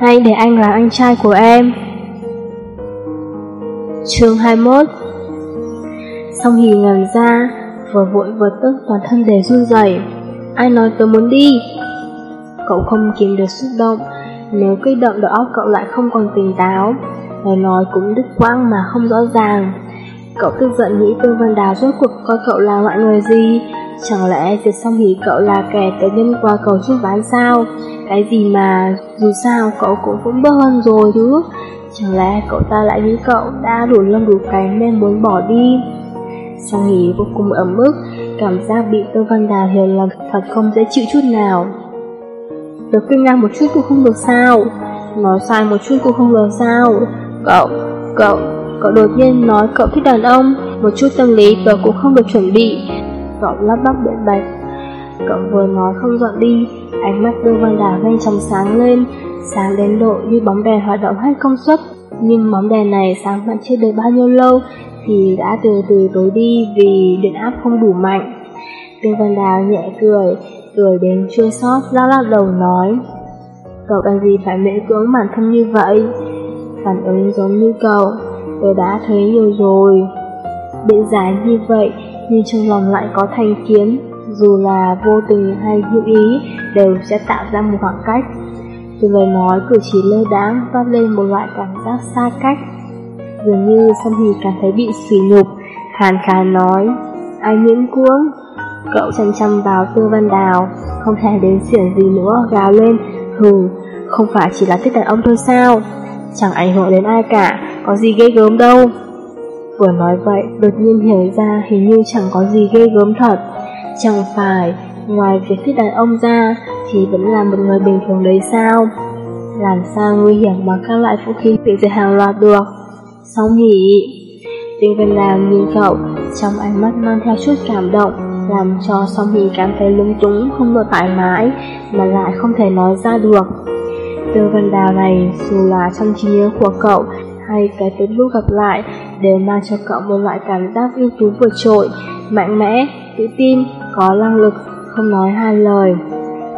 hay để anh là anh trai của em. chương 21 Song Hì ngần ra, vừa vội vừa tức toàn thân để run rẩy. Ai nói tôi muốn đi? Cậu không kiềm được xúc động, nếu kích động đầu óc cậu lại không còn tỉnh táo, lời nói cũng đứt quãng mà không rõ ràng. Cậu tức giận nghĩ Tương Văn Đào rốt cuộc coi cậu là loại người gì? Chẳng lẽ Diệt Song hì cậu là kẻ tới nhân qua cầu giúp bán sao? Cái gì mà dù sao cậu cũng vững bước hơn rồi chứ? Chẳng lẽ cậu ta lại nghĩ cậu đã đủ lông đủ cánh nên muốn bỏ đi? Sao nghỉ vô cùng ấm ức, cảm giác bị Tô Văn Đào hiểu lầm thật không dễ chịu chút nào. Được kinh ngạc một chút cũng không được sao? Nói sai một chút cũng không được sao? Cậu, cậu, cậu đột nhiên nói cậu thích đàn ông, một chút tâm lý tớ cũng không được chuẩn bị. Cậu lắp bắp biện bạch. Cậu vừa nói không dọn đi, ánh mắt Đương Văn Đào nhanh chóng sáng lên, sáng đến độ như bóng đèn hoạt động hết công suất. Nhưng bóng đèn này sáng vẫn chưa được bao nhiêu lâu thì đã từ từ tối đi vì điện áp không đủ mạnh. Tương Văn Đào nhẹ cười, cười đến chua xót lắc lắc đầu nói Cậu cần gì phải miễn cưỡng bản thân như vậy Phản ứng giống như cậu Tôi đã thấy nhiều rồi Biện giải như vậy Nhưng trong lòng lại có thành kiến dù là vô tình hay hữu ý Đều sẽ tạo ra một khoảng cách Từ lời nói cử chỉ lơ đáng Phát lên một loại cảm giác xa cách Dường như Sâm Hì cảm thấy bị sỉ nhục Khàn khàn nói Ai miễn cuống Cậu chăm chăm vào Tư Văn Đào, không thể đến xỉn gì nữa, gào lên, hừ, không phải chỉ là thích đàn ông thôi sao? Chẳng ảnh hưởng đến ai cả, có gì ghê gớm đâu. Vừa nói vậy, đột nhiên hiểu ra hình như chẳng có gì ghê gớm thật. Chẳng phải, ngoài việc thích đàn ông ra, thì vẫn là một người bình thường đấy sao? Làm sao nguy hiểm mà các loại vũ khí bị dạy hàng loạt được? Sao nhỉ? Tinh Vân Đào nhìn cậu, trong ánh mắt mang theo chút cảm động, làm cho Song Hỷ cảm thấy lung túng, không được thoải mái, mà lại không thể nói ra được. Tư Vân Đào này, dù là trong trí nhớ của cậu, hay cái tên lúc gặp lại, đều mang cho cậu một loại cảm giác ưu tú vượt trội, mạnh mẽ, tự tin, có năng lực, không nói hai lời.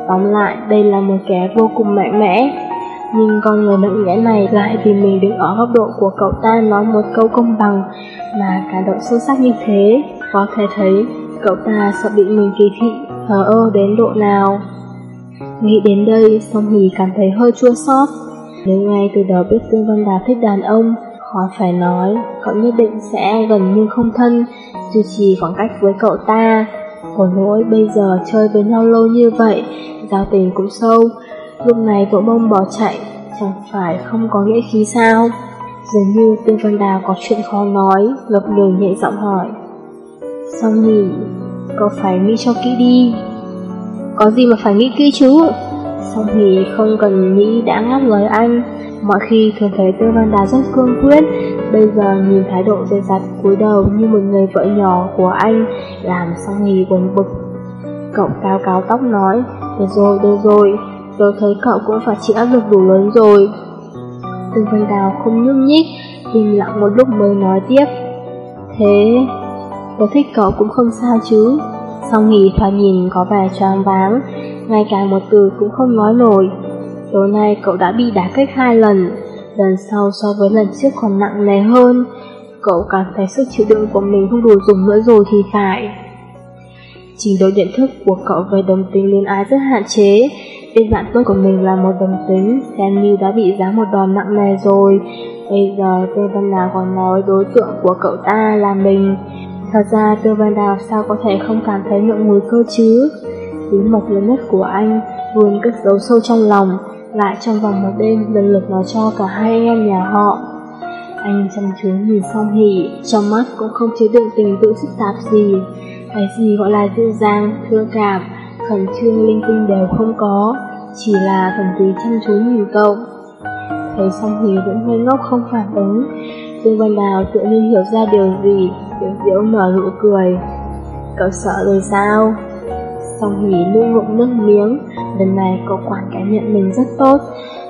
Tóm lại, đây là một kẻ vô cùng mạnh mẽ. Nhưng con người mạnh mẽ này lại vì mình đứng ở góc độ của cậu ta nói một câu công bằng mà cảm động sâu sắc như thế. Có thể thấy cậu ta sợ bị mình kỳ thị, thờ ơ đến độ nào. Nghĩ đến đây, song hì cảm thấy hơi chua xót. Nếu ngay từ đầu biết Tương Văn Đà thích đàn ông, khó phải nói, cậu nhất định sẽ gần như không thân, duy trì khoảng cách với cậu ta. Hồi nỗi bây giờ chơi với nhau lâu như vậy, giao tình cũng sâu, lúc này vợ bông bỏ chạy, chẳng phải không có nghĩa khí sao? Dường như Tư Văn Đào có chuyện khó nói, ngập ngừng nhẹ giọng hỏi. Sao nhỉ? Cậu phải nghĩ cho kỹ đi. Có gì mà phải nghĩ kỹ chứ? Sao thì không cần nghĩ đã ngắt lời anh. Mọi khi thường thấy Tư Văn Đà rất cương quyết, bây giờ nhìn thái độ dè dặt cúi đầu như một người vợ nhỏ của anh, làm xong nghỉ quần bực. Cậu cao cáo tóc nói, được rồi, được rồi, tôi thấy cậu cũng phải chịu áp lực đủ lớn rồi. Tư Văn Đào không nhúc nhích, im lặng một lúc mới nói tiếp. Thế Tôi thích cậu cũng không sao chứ Song nghỉ thoạt nhìn có vẻ choáng váng Ngay cả một từ cũng không nói nổi Tối nay cậu đã bị đá kích hai lần Lần sau so với lần trước còn nặng nề hơn. Cậu cảm thấy sức chịu đựng của mình không đủ dùng nữa rồi thì phải. Trình độ nhận thức của cậu về đồng tính liên ái rất hạn chế. Bên bạn tốt của mình là một đồng tính Xem như đã bị giá một đòn nặng nề rồi. Bây giờ Tư Văn đào còn nói đối tượng của cậu ta là mình. Thật ra Tư Văn Đào sao có thể không cảm thấy ngượng ngùi cơ chứ? Bí mật lớn nhất của anh luôn cất giấu sâu trong lòng, lại trong vòng một đêm lần lượt nói cho cả hai anh em nhà họ. Anh chăm chú nhìn song Hỷ, trong mắt cũng không chứa đựng tình tự phức tạp gì. Cái gì gọi là dịu dàng, thương cảm, khẩn trương linh tinh đều không có, chỉ là thần tí chăm chú nhìn cậu. Thấy song Hỷ vẫn ngây ngốc không phản ứng, Dương Văn Đào tự nhiên hiểu ra điều gì, tiếng Diễu nở nụ cười. Cậu sợ rồi sao? Song Hỷ nuốt ngụm nước miếng, lần này cậu quản cảm nhận mình rất tốt,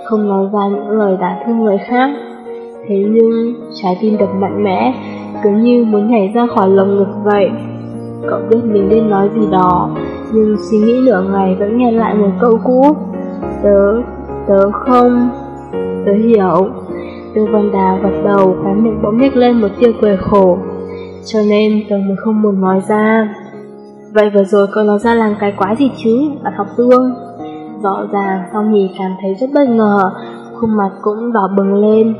không nói ra những lời đả thương người khác. Thế nhưng, trái tim đập mạnh mẽ, cứ như muốn nhảy ra khỏi lồng ngực vậy. Cậu biết mình nên nói gì đó, nhưng suy nghĩ nửa ngày vẫn nghe lại một câu cũ. Tớ, tớ không... tớ hiểu. Tư Văn Đào gật đầu, cái miệng bỗng nhếch lên một tia cười khổ. Cho nên tớ mới không muốn nói ra. Vậy vừa rồi cậu nói ra làm cái quái gì chứ, bạn học tương? Rõ ràng, Song Hì cảm thấy rất bất ngờ, khuôn mặt cũng đỏ bừng lên.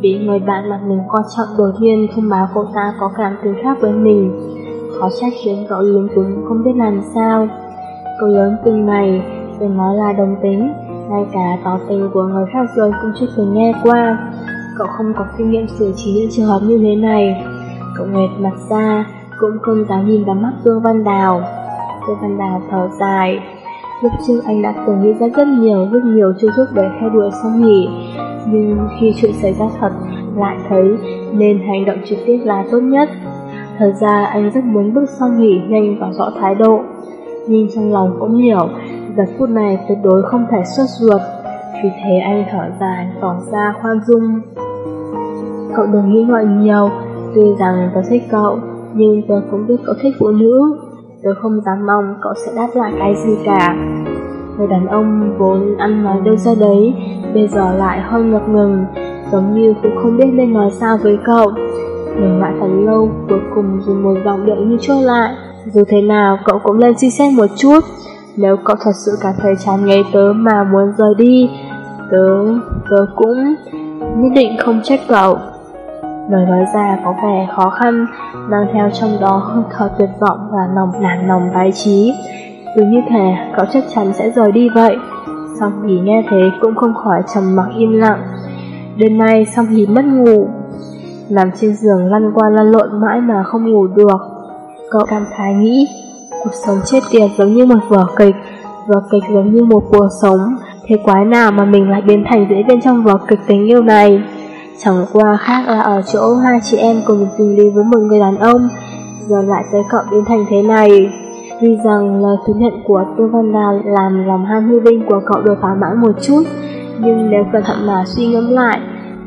Bị người bạn mặt mình quan trọng đột nhiên thông báo cô ta có cảm tình khác với mình. Khó trách khiến cậu lúng túng không biết làm sao. Cô lớn từng này, đừng nói là đồng tính, ngay cả tỏ tình của người khác rồi cũng chưa từng nghe qua. Cậu không có kinh nghiệm xử trí những trường hợp như thế này. Cậu nghẹt mặt ra, cũng không dám nhìn vào mắt dương Văn Đào. dương Văn Đào thở dài. Lúc trước anh đã từng nghĩ ra rất nhiều, rất nhiều chiêu thức để theo đuổi song nghỉ. Nhưng khi chuyện xảy ra thật, lại thấy nên hành động trực tiếp là tốt nhất. Thật ra anh rất muốn bước song nghỉ nhanh và rõ thái độ. Nhưng trong lòng cũng hiểu, giờ phút này tuyệt đối không thể xuất ruột. Vì thế anh thở dài, tỏ ra khoan dung. Cậu đừng nghĩ ngợi nhiều, tuy rằng tớ thích cậu, nhưng tớ cũng biết cậu thích phụ nữ. Tớ không dám mong cậu sẽ đáp lại cái gì cả. Người đàn ông vốn ăn nói đâu ra đấy, bây giờ lại hơi ngập ngừng, giống như cũng không biết nên nói sao với cậu. Ngừng lại thật lâu, cuối cùng dùng một giọng điệu như trôi lại. Dù thế nào, cậu cũng lên suy xét một chút. Nếu cậu thật sự cảm thấy chán ngấy tớ mà muốn rời đi, tớ, tớ cũng nhất định không trách cậu. Lời nói ra có vẻ khó khăn, mang theo trong đó hơi thở tuyệt vọng và lòng nản lòng tái trí. Cứ như thể cậu chắc chắn sẽ rời đi vậy. Song Hỷ nghe thế cũng không khỏi trầm mặc im lặng. Đêm nay Song Hỷ mất ngủ, nằm trên giường lăn qua lăn lộn mãi mà không ngủ được. Cậu cảm thái nghĩ, cuộc sống chết tiệt giống như một vở kịch, vở kịch giống như một cuộc sống, thế quái nào mà mình lại biến thành diễn viên trong vở kịch tình yêu này. Chẳng qua khác là ở chỗ hai chị em cùng tình lý với một người đàn ông, giờ lại tới cậu biến thành thế này. Vì rằng lời thú nhận của Tư Văn Đà làm lòng ham hư vinh của cậu được thỏa mãn một chút, nhưng nếu cẩn thận mà suy ngẫm lại,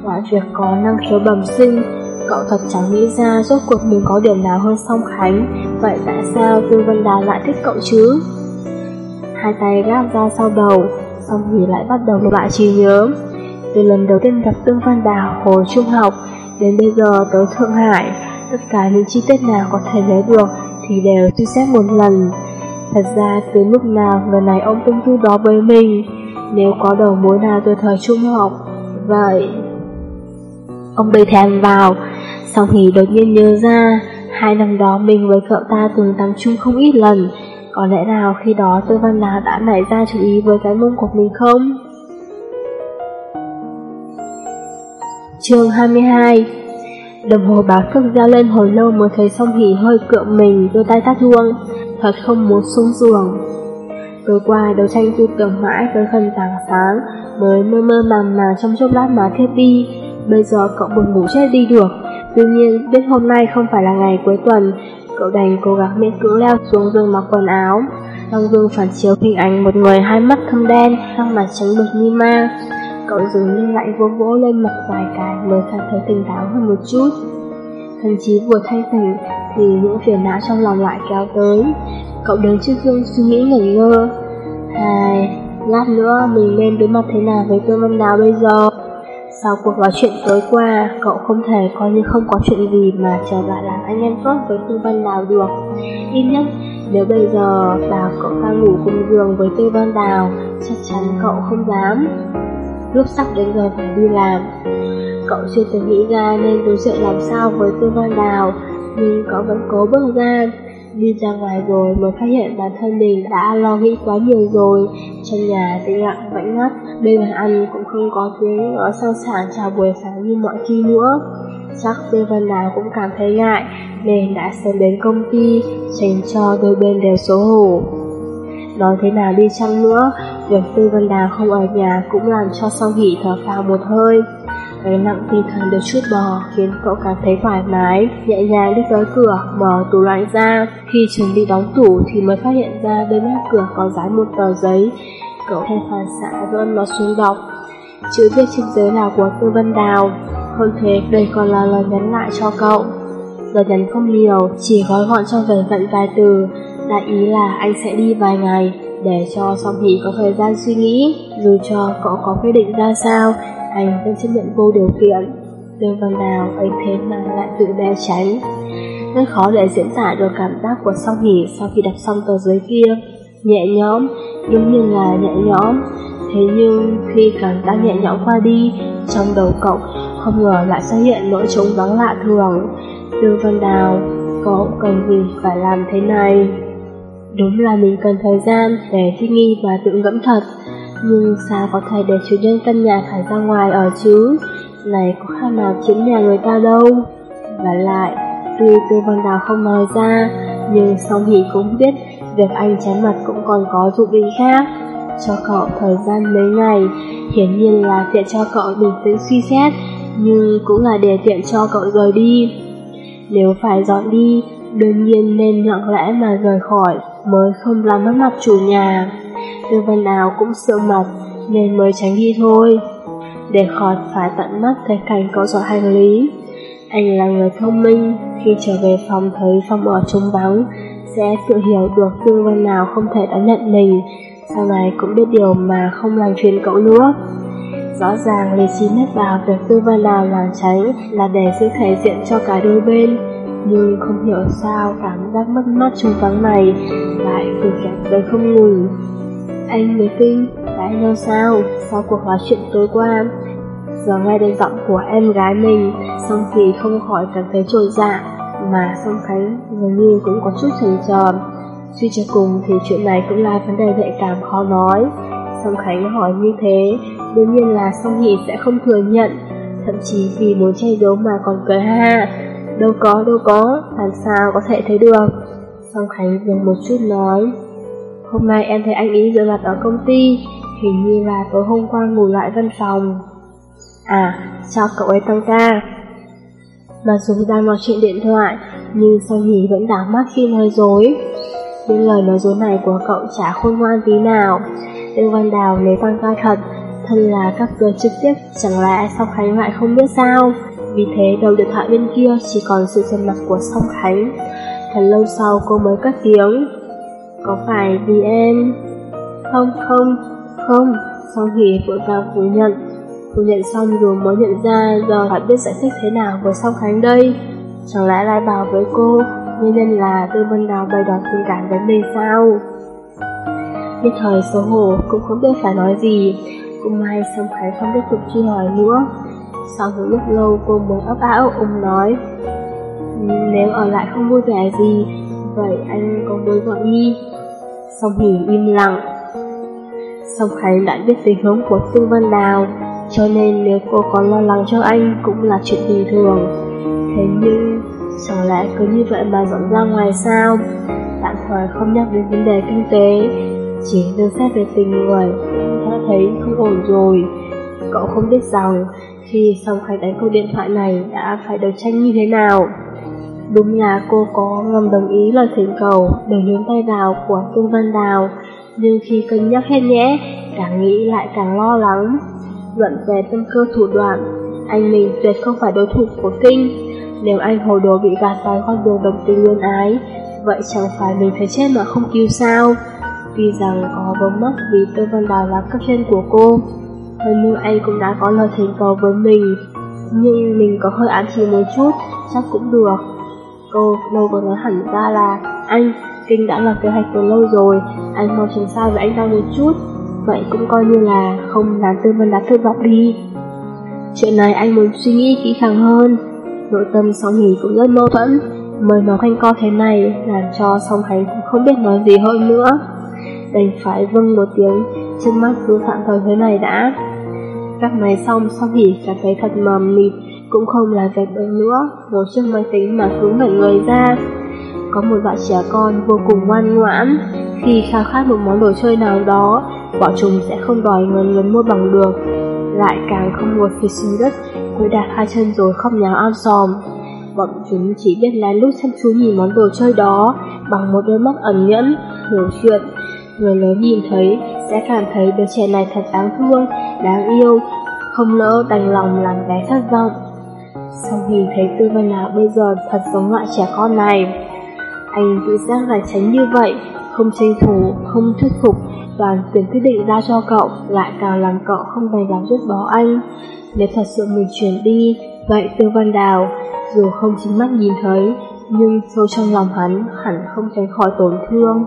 ngoài việc có năng khiếu bẩm sinh, cậu thật chẳng nghĩ ra rốt cuộc mình có điểm nào hơn song Khánh, vậy tại sao Tư Văn Đà lại thích cậu chứ? Hai tay gác ra sau đầu, xong thì lại bắt đầu lại trí nhớ. Từ lần đầu tiên gặp Tương Văn Đào hồi trung học đến bây giờ tới Thượng Hải, tất cả những chi tiết nào có thể nhớ được thì đều suy xét một lần. Thật ra từ lúc nào lần này ông cũng thư đó với mình, nếu có đầu mối nào từ thời trung học, vậy... Ông đầy thèm vào, sau thì đột nhiên nhớ ra, hai năm đó mình với cậu ta từng tăng chung không ít lần, có lẽ nào khi đó Tư Văn Đào đã nảy ra chú ý với cái mông của mình không? Chương 22 Đồng hồ báo thức giao lên hồi lâu mới thấy song hỉ hơi cượng mình, đôi tay tắt chuông Thật không muốn xuống giường. Tối qua, đấu tranh tư tưởng mãi tới gần tảng sáng, Mới mơ mơ màng màng trong chốc lát mà thiết đi. Bây giờ cậu buồn ngủ chết đi được. Tuy nhiên, biết hôm nay không phải là ngày cuối tuần, Cậu đành cố gắng miễn cưỡng leo xuống giường mặc quần áo. Trong gương phản chiếu hình ảnh một người hai mắt thâm đen Sang mặt trắng bực như ma. Cậu dường như lại vỗ vỗ lên mặt vài cái mới cảm thấy tỉnh táo hơn một chút. Thậm chí vừa thanh tỉnh thì những phiền não trong lòng lại kéo tới. Cậu đứng trước gương suy nghĩ ngẩn ngơ. Hai, lát nữa mình nên đối mặt thế nào với Tương Văn Đào bây giờ? Sau cuộc nói chuyện tối qua, cậu không thể coi như không có chuyện gì mà trở lại làm anh em tốt với Tư Văn Đào được. Ít nhất, nếu bây giờ bảo cậu ta ngủ cùng giường với Tư Văn Đào, chắc chắn cậu không dám lúc sắp đến giờ phải đi làm. Cậu chưa từng nghĩ ra nên đối diện làm sao với Tư Văn Đào, nhưng cậu vẫn cố bước ra. Đi ra ngoài rồi mới phát hiện bản thân mình đã lo nghĩ quá nhiều rồi. Trong nhà tĩnh lặng vẫn ngắt, bên bàn ăn cũng không có tiếng nói sang sảng chào buổi sáng như mọi khi nữa. Chắc Tư Văn Đào cũng cảm thấy ngại, nên đã sớm đến công ty, dành cho đôi bên đều xấu hổ. Nói thế nào đi chăng nữa, việc Tư Vân Đào không ở nhà cũng làm cho Song Hỷ thở phào một hơi. Cái nặng tinh thần được chút bò khiến cậu cảm thấy thoải mái, nhẹ nhàng đi tới cửa, mở tủ lạnh ra. Khi chuẩn bị đóng tủ thì mới phát hiện ra bên mép cửa có dán một tờ giấy. Cậu theo phản xạ gom nó xuống đọc. Chữ viết trên giấy là của Tư Vân Đào. Hơn thế, đây còn là lời nhắn lại cho cậu. Lời nhắn không nhiều, chỉ gói gọn trong vài vận vài từ, đại ý là anh sẽ đi vài ngày, để cho Song Hỷ có thời gian suy nghĩ, dù cho cậu có quyết định ra sao, anh vẫn chấp nhận vô điều kiện. Lương Văn Đào anh thế mà lại tự né tránh. Rất khó để diễn tả được cảm giác của Song Hỷ sau khi đọc xong tờ giấy kia. Nhẹ nhõm, đúng như là nhẹ nhõm. Thế nhưng khi cảm giác nhẹ nhõm qua đi, trong đầu cậu không ngờ lại xuất hiện nỗi trống vắng lạ thường. đường Văn Đào, cậu cần gì phải làm thế này? Đúng là mình cần thời gian để suy nghĩ và tự ngẫm thật, nhưng sao có thể để chủ nhân căn nhà phải ra ngoài ở chứ? Này có khác nào chiếm nhà người ta đâu. Và lại, tuy Tư Văn Đào không nói ra, nhưng song hỷ cũng biết việc anh chán mặt cũng còn có dụng ý khác. Cho cậu thời gian mấy ngày, hiển nhiên là tiện cho cậu bình tĩnh suy xét, nhưng cũng là để tiện cho cậu rời đi. Nếu phải dọn đi, đương nhiên nên lặng lẽ mà rời khỏi, mới không làm mất mặt chủ nhà. Tư Văn nào cũng sợ mặt, nên mới tránh đi thôi để khỏi phải tận mắt thấy cảnh có dọn hành lý. Anh là người thông minh, khi trở về phòng thấy phòng ở trống vắng, sẽ tự hiểu được tư văn nào không thể đón nhận mình, sau này cũng biết điều mà không làm phiền cậu nữa. Rõ ràng Lê Chi nét vào việc tư văn nào làng tránh là để giữ thể diện cho cả đôi bên, nhưng không hiểu sao cảm giác mất mát trong vắng này lại cứ kéo tới không ngừng. Anh mới kinh, cãi nhau sao, sau cuộc nói chuyện tối qua. Giờ nghe đến giọng của em gái mình, Song thì không khỏi cảm thấy trồi dạ, mà Song Khánh dường như cũng có chút chần chờ. Suy cho cùng thì chuyện này cũng là vấn đề nhạy cảm khó nói. Song Khánh hỏi như thế, đương nhiên là Song Hỷ sẽ không thừa nhận, thậm chí vì muốn che giấu mà còn cười ha. Đâu có, đâu có, làm sao có thể thấy được. Song Khánh dừng một chút nói, Hôm nay em thấy anh ý rửa mặt ở công ty, hình như là tối hôm qua ngủ lại văn phòng. À, cho cậu ấy tăng ca? Mặc dù đang nói chuyện điện thoại, nhưng Song Hỷ vẫn đảo mắt khi nói dối. Nhưng lời nói dối này của cậu chả khôn ngoan tí nào. Đương Văn Đào nếu tăng ca thật, thân là các cửa trực tiếp, chẳng lẽ Song Khánh lại không biết sao? Vì thế đầu điện thoại bên kia chỉ còn sự trầm mặt của Song Khánh. Thật lâu sau cô mới cất tiếng. Có phải vì em? Không, không, không, Song Hỷ vội vàng phủ nhận. Phủ nhận xong rồi mới nhận ra giờ phải biết giải thích thế nào với Song Khánh đây. Chẳng lẽ lại bảo với cô, nguyên nhân là Tư Vân Đào bày tỏ tình cảm với mình sao? Nhất thời xấu hổ cũng không biết phải nói gì, cũng may Song Khánh không tiếp tục truy hỏi nữa. Sau một lúc lâu cô mới ấp áo ông nói, nếu ở lại không vui vẻ gì, vậy anh có muốn gọi đi? Song Hỷ im lặng. Song Khánh đã biết tình hướng của tương Văn Đào, cho nên nếu cô có lo lắng cho anh cũng là chuyện bình thường. Thế nhưng, chẳng lẽ cứ như vậy mà dọn ra ngoài sao? Tạm thời không nhắc đến vấn đề kinh tế, chỉ đưa xét về tình người, đã thấy không ổn rồi. Cậu không biết rằng, khi Song Khánh đánh câu điện thoại này đã phải đấu tranh như thế nào. Đúng là cô có ngầm đồng ý lời thỉnh cầu để nhún tay vào của Tương Văn Đào, nhưng khi cân nhắc hết nhẽ, càng nghĩ lại càng lo lắng. Luận về tâm cơ thủ đoạn, anh mình tuyệt không phải đối thủ của Kinh. Nếu anh hồ đồ bị gạt vào con đường đồng tình luyến ái, vậy chẳng phải mình phải chết mà không cứu sao? Tuy rằng có vướng mắc vì Tương Văn Đào là cấp trên của cô, hơn nữa anh cũng đã có lời thành cầu với mình, nhưng mình có hơi ám chỉ một chút, chắc cũng được. Cô đâu có nói hẳn ra là anh, Kinh đã lập kế hoạch từ lâu rồi, anh mau tránh xa với anh ta một chút, vậy cũng coi như là không làm tư vấn đã thất vọng đi. Chuyện này anh muốn suy nghĩ kỹ càng hơn, nội tâm song hỉ cũng rất mâu thuẫn, mới nói quanh co thế này làm cho song khánh cũng không biết nói gì hơn nữa. Đành phải vâng một tiếng, trước mắt cứ tạm thời thế này đã. Các máy xong song hỉ cảm thấy thật mờ mịt, cũng không là vẹt được nữa, ngồi trước máy tính mà hướng ngẩn người ra. Có một bạn trẻ con vô cùng ngoan ngoãn, khi khao khát một món đồ chơi nào đó, bọn chúng sẽ không đòi người lớn mua bằng được, lại càng không ngồi phía xuống đất, cúi đạp hai chân rồi khóc nháo am sòm. Bọn chúng chỉ biết lén lút chăm chú nhìn món đồ chơi đó bằng một đôi mắt ẩn nhẫn, hiểu chuyện. Người lớn nhìn thấy sẽ cảm thấy đứa trẻ này thật đáng thương, đáng yêu, không lỡ đành lòng làm bé thất vọng. Sau khi thấy Tư Văn Nào bây giờ thật giống loại trẻ con này, anh tự giác là tránh như vậy, không tranh thủ, không thuyết phục, toàn quyền quyết định ra cho cậu lại càng làm cậu không đành lòng rút bó anh. Nếu thật sự mình chuyển đi, vậy Tư Văn Đào, dù không chính mắt nhìn thấy, nhưng sâu trong lòng hắn hẳn không tránh khỏi tổn thương.